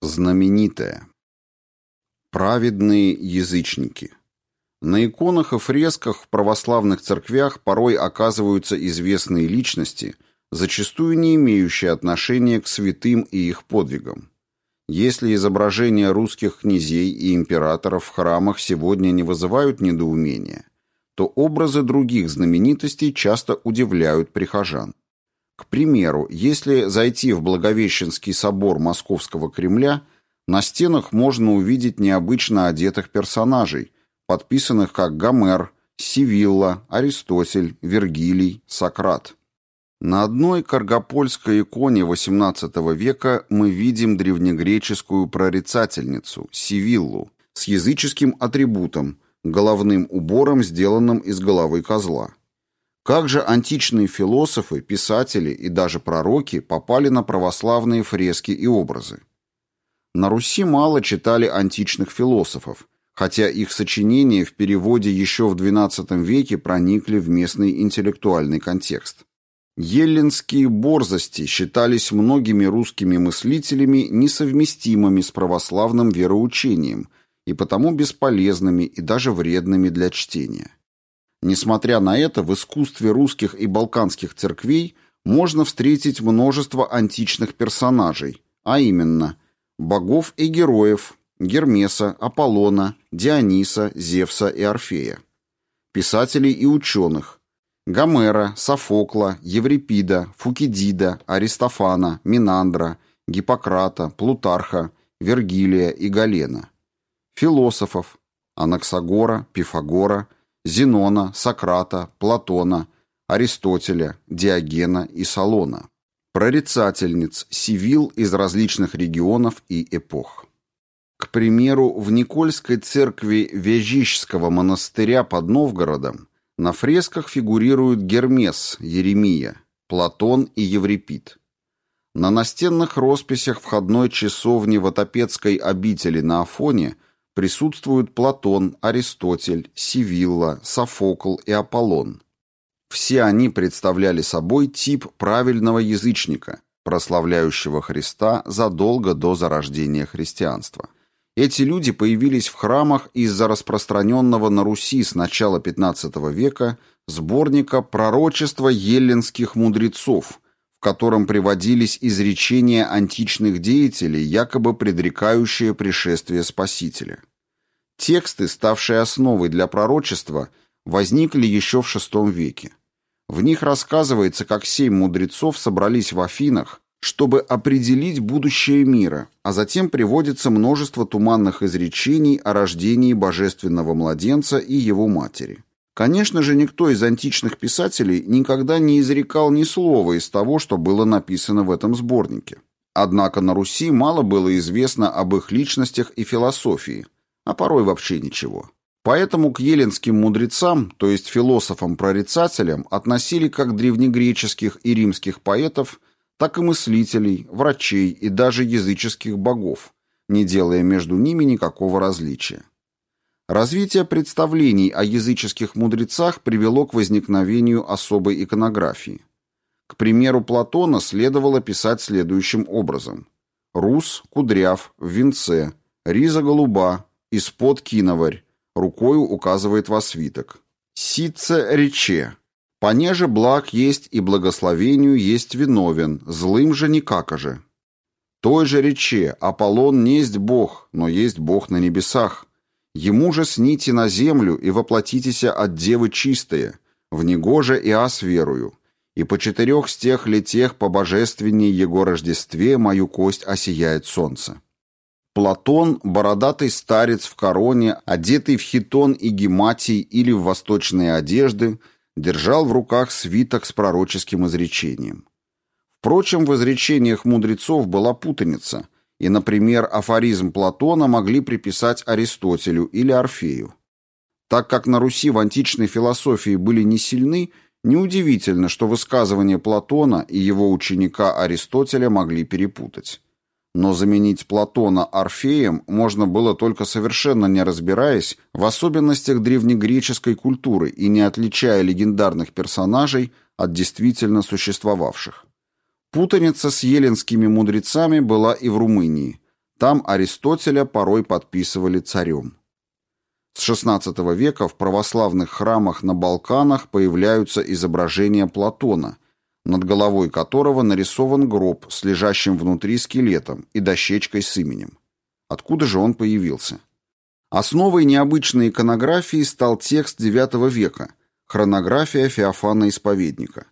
Знаменитое. Праведные язычники. На иконах и фресках в православных церквях порой оказываются известные личности, зачастую не имеющие отношения к святым и их подвигам. Если изображения русских князей и императоров в храмах сегодня не вызывают недоумения, то образы других знаменитостей часто удивляют прихожан. К примеру, если зайти в Благовещенский собор Московского Кремля, на стенах можно увидеть необычно одетых персонажей, подписанных как Гомер, Сивилла, Аристотель, Вергилий, Сократ. На одной каргопольской иконе XVIII века мы видим древнегреческую прорицательницу, Сивиллу, с языческим атрибутом, головным убором, сделанным из головы козла. Как же античные философы, писатели и даже пророки попали на православные фрески и образы? На Руси мало читали античных философов, хотя их сочинения в переводе еще в XII веке проникли в местный интеллектуальный контекст. Еллинские борзости считались многими русскими мыслителями несовместимыми с православным вероучением и потому бесполезными и даже вредными для чтения. Несмотря на это, в искусстве русских и балканских церквей можно встретить множество античных персонажей, а именно богов и героев Гермеса, Аполлона, Диониса, Зевса и Орфея, писателей и ученых Гомера, Софокла, Еврипида, Фукидида, Аристофана, Минандра, Гиппократа, Плутарха, Вергилия и Галена, философов Анаксагора, Пифагора, Зенона, Сократа, Платона, Аристотеля, Диогена и Салона. Прорицательниц, сивил из различных регионов и эпох. К примеру, в Никольской церкви Вязищского монастыря под Новгородом на фресках фигурируют Гермес, Еремия, Платон и Еврипид. На настенных росписях входной часовни в Отопецкой обители на Афоне – присутствуют Платон, Аристотель, Сивилла, Софокл и Аполлон. Все они представляли собой тип правильного язычника, прославляющего Христа задолго до зарождения христианства. Эти люди появились в храмах из-за распространенного на Руси с начала XV века сборника «Пророчества еллинских мудрецов», в котором приводились изречения античных деятелей, якобы предрекающие пришествие Спасителя. Тексты, ставшие основой для пророчества, возникли еще в VI веке. В них рассказывается, как семь мудрецов собрались в Афинах, чтобы определить будущее мира, а затем приводится множество туманных изречений о рождении божественного младенца и его матери. Конечно же, никто из античных писателей никогда не изрекал ни слова из того, что было написано в этом сборнике. Однако на Руси мало было известно об их личностях и философии – а порой вообще ничего. Поэтому к еленским мудрецам, то есть философам-прорицателям, относили как древнегреческих и римских поэтов, так и мыслителей, врачей и даже языческих богов, не делая между ними никакого различия. Развитие представлений о языческих мудрецах привело к возникновению особой иконографии. К примеру Платона следовало писать следующим образом. «Рус, кудряв, в венце, риза голуба, из-под киноварь. Рукою указывает во свиток. Ситце рече. Понеже благ есть и благословению есть виновен, злым же никако же. Той же рече, Аполлон несть Бог, но есть Бог на небесах. Ему же сните на землю и воплотитеся от девы чистые, в него же и ас верую. И по четырех стех летех по божественней его рождестве мою кость осияет солнце. Платон – бородатый старец в короне, одетый в хитон и гематий или в восточные одежды, держал в руках свиток с пророческим изречением. Впрочем, в изречениях мудрецов была путаница, и, например, афоризм Платона могли приписать Аристотелю или Орфею. Так как на Руси в античной философии были не сильны, неудивительно, что высказывания Платона и его ученика Аристотеля могли перепутать. Но заменить Платона Орфеем можно было только совершенно не разбираясь в особенностях древнегреческой культуры и не отличая легендарных персонажей от действительно существовавших. Путаница с еленскими мудрецами была и в Румынии. Там Аристотеля порой подписывали царем. С XVI века в православных храмах на Балканах появляются изображения Платона, над головой которого нарисован гроб с лежащим внутри скелетом и дощечкой с именем. Откуда же он появился? Основой необычной иконографии стал текст IX века «Хронография Феофана Исповедника».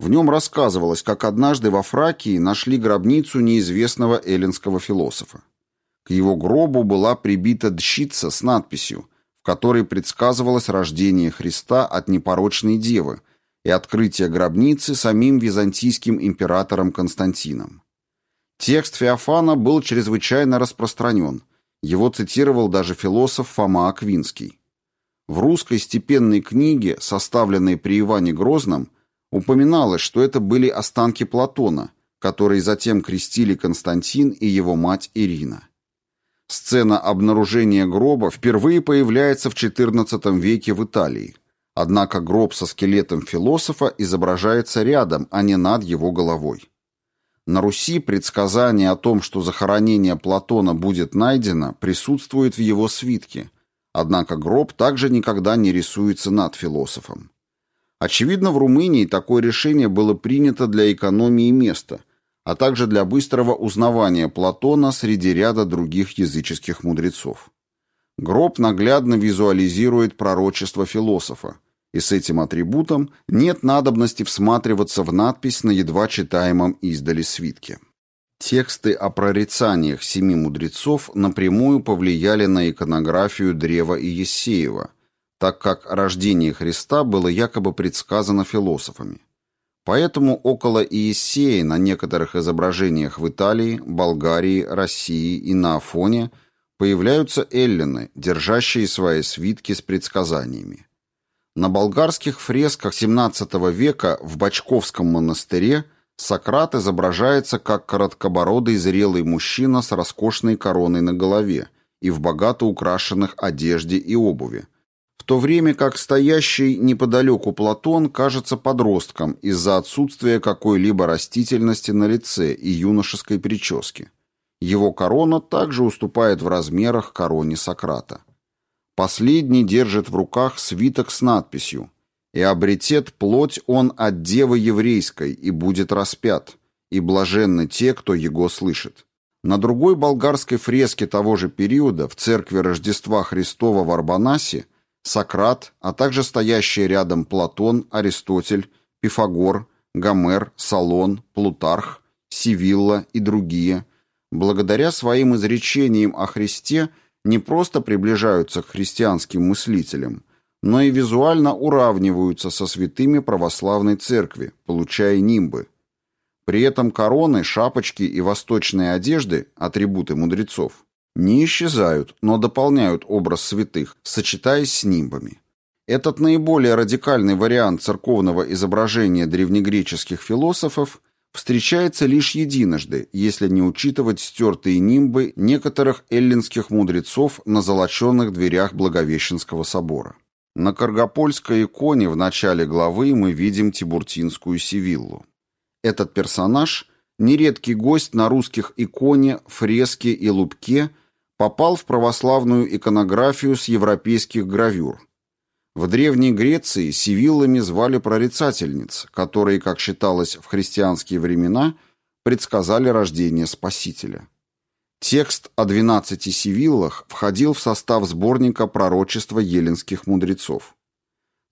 В нем рассказывалось, как однажды во Фракии нашли гробницу неизвестного эллинского философа. К его гробу была прибита дщица с надписью в которой предсказывалось рождение Христа от непорочной девы и открытие гробницы самим византийским императором Константином. Текст Феофана был чрезвычайно распространен, его цитировал даже философ Фома Аквинский. В русской степенной книге, составленной при Иване Грозном, упоминалось, что это были останки Платона, которые затем крестили Константин и его мать Ирина. Сцена обнаружения гроба впервые появляется в XIV веке в Италии. Однако гроб со скелетом философа изображается рядом, а не над его головой. На Руси предсказание о том, что захоронение Платона будет найдено, присутствует в его свитке, однако гроб также никогда не рисуется над философом. Очевидно, в Румынии такое решение было принято для экономии места – а также для быстрого узнавания Платона среди ряда других языческих мудрецов. Гроб наглядно визуализирует пророчество философа, и с этим атрибутом нет надобности всматриваться в надпись на едва читаемом издали свитке. Тексты о прорицаниях семи мудрецов напрямую повлияли на иконографию Древа и Ессеева, так как рождение Христа было якобы предсказано философами. Поэтому около Иессеи на некоторых изображениях в Италии, Болгарии, России и на Афоне появляются эллины, держащие свои свитки с предсказаниями. На болгарских фресках XVII века в Бачковском монастыре Сократ изображается как короткобородый зрелый мужчина с роскошной короной на голове и в богато украшенных одежде и обуви, в то время как стоящий неподалеку Платон кажется подростком из-за отсутствия какой-либо растительности на лице и юношеской прически. Его корона также уступает в размерах короне Сократа. Последний держит в руках свиток с надписью «И обретет плоть он от девы еврейской, и будет распят, и блаженны те, кто его слышит». На другой болгарской фреске того же периода в церкви Рождества Христова в Арбанасе Сократ, а также стоящие рядом Платон, Аристотель, Пифагор, Гомер, Салон, Плутарх, Сивилла и другие, благодаря своим изречениям о Христе не просто приближаются к христианским мыслителям, но и визуально уравниваются со святыми православной церкви, получая нимбы. При этом короны, шапочки и восточные одежды, атрибуты мудрецов, не исчезают, но дополняют образ святых, сочетаясь с нимбами. Этот наиболее радикальный вариант церковного изображения древнегреческих философов встречается лишь единожды, если не учитывать стертые нимбы некоторых эллинских мудрецов на золоченных дверях Благовещенского собора. На Каргопольской иконе в начале главы мы видим Тибуртинскую Сивиллу. Этот персонаж – нередкий гость на русских иконе, фреске и лубке – попал в православную иконографию с европейских гравюр. В Древней Греции сивиллами звали прорицательниц, которые, как считалось в христианские времена, предсказали рождение Спасителя. Текст о двенадцати сивиллах входил в состав сборника пророчества еленских мудрецов.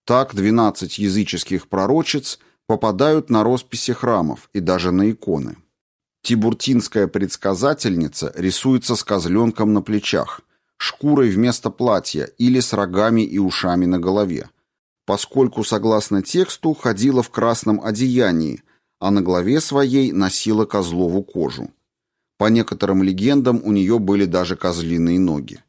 Так двенадцать языческих пророчиц попадают на росписи храмов и даже на иконы. Тибуртинская предсказательница рисуется с козленком на плечах, шкурой вместо платья или с рогами и ушами на голове, поскольку, согласно тексту, ходила в красном одеянии, а на голове своей носила козлову кожу. По некоторым легендам у нее были даже козлиные ноги.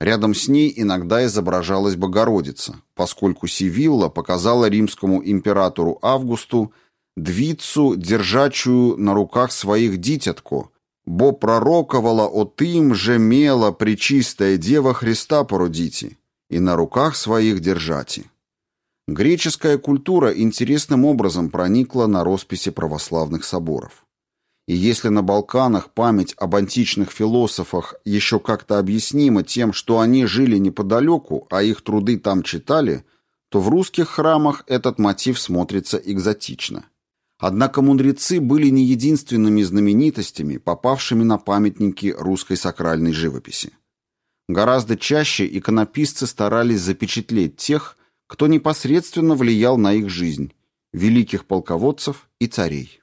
Рядом с ней иногда изображалась Богородица, поскольку Сивилла показала римскому императору Августу двицу, держачую на руках своих дитятку, бо пророковала от им же мела пречистая Дева Христа породите, и на руках своих держати. Греческая культура интересным образом проникла на росписи православных соборов. И если на Балканах память об античных философах еще как-то объяснима тем, что они жили неподалеку, а их труды там читали, то в русских храмах этот мотив смотрится экзотично. Однако мудрецы были не единственными знаменитостями, попавшими на памятники русской сакральной живописи. Гораздо чаще иконописцы старались запечатлеть тех, кто непосредственно влиял на их жизнь, великих полководцев и царей.